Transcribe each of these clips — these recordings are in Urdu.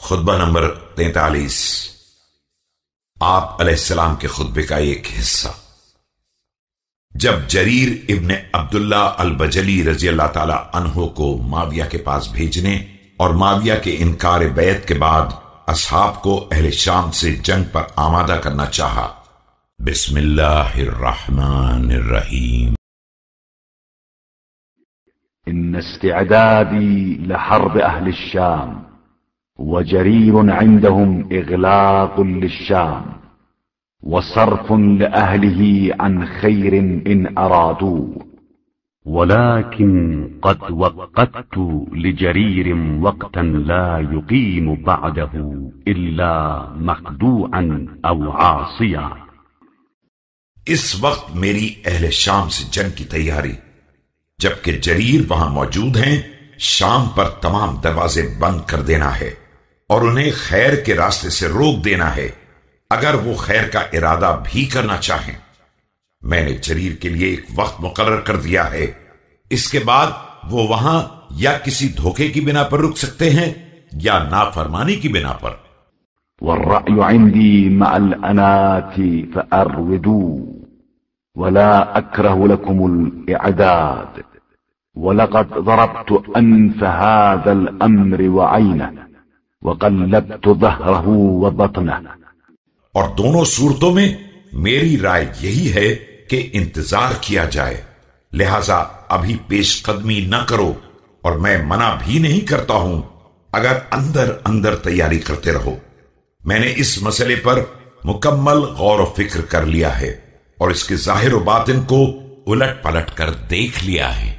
خطبہ نمبر تینتالیس۔ آپ علیہ السلام کے خطبے کا ایک حصہ۔ جب جریر ابن عبداللہ البجلی رضی اللہ تعالی عنہ کو معاویہ کے پاس بھیجنے اور معاویہ کے انکار بیت کے بعد اصحاب کو اہل شام سے جنگ پر آمادہ کرنا چاہا۔ بسم اللہ الرحمن الرحیم۔ ان استعدادي لحرب اهل الشام وجرير عندهم اغلاق للشام وصرف لاهله عن خير ان ارادوا ولكن قد وقت لجرير وقتا لا يقيم بعده الا مخدوعا او عاصيا. اس وقت میری اہل شام سے جنگ کی تیاری، جبکہ جریر وہاں موجود ہیں، شام پر تمام دروازے بند کر دینا ہے۔ اور انہیں خیر کے راستے سے روک دینا ہے، اگر وہ خیر کا ارادہ بھی کرنا چاہیں۔ میں نے جریر کے لیے ایک وقت مقرر کر دیا ہے۔ اس کے بعد وہ وہاں یا کسی دھوکے کی بنا پر رک سکتے ہیں یا نافرمانی کی بنا پر۔ والرأي عندي مع الأنات فأرودوا ولا أكره لكم الإعداد ولقد ضربت أنف هذا الأمر وعينه۔ وقلبت ظهره وبطنه. اور دونوں صورتوں میں میری رائے یہی ہے کہ انتظار کیا جائے۔ لہذا ابھی پیش قدمی نہ کرو اور میں منع بھی نہیں کرتا ہوں اگر اندر اندر تیاری کرتے رہو۔ میں نے اس مسئلے پر مکمل غور و فکر کر لیا ہے اور اس کے ظاہر و باطن کو الٹ پلٹ کر دیکھ لیا ہے۔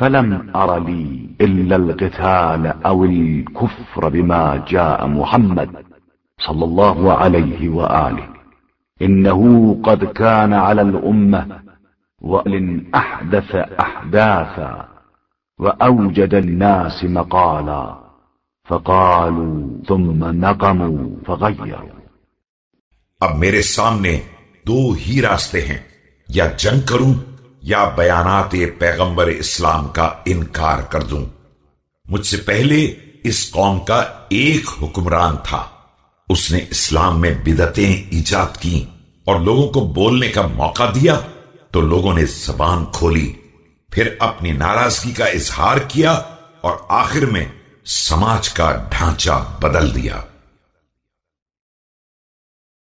فلم أر لي إلا القتال أو الكفر بما جاء محمد صلى الله عليه وآله إنه قد كان على الأمة وإن أحدث أحداثا وأوجد الناس مقالا فقالوا ثم نقموا فغيروا اب میرے سامنے دو ہی راستے ہیں، یا جنگ کروں یا بیانات پیغمبر اسلام کا انکار کر دوں۔ مجھ سے پہلے اس قوم کا ایک حکمران تھا۔ اس نے اسلام میں بدتیں ایجاد کی اور لوگوں کو بولنے کا موقع دیا تو لوگوں نے زبان کھولی۔ پھر اپنی ناراضگی کا اظہار کیا اور آخر میں سماج کا ڈھانچہ بدل دیا۔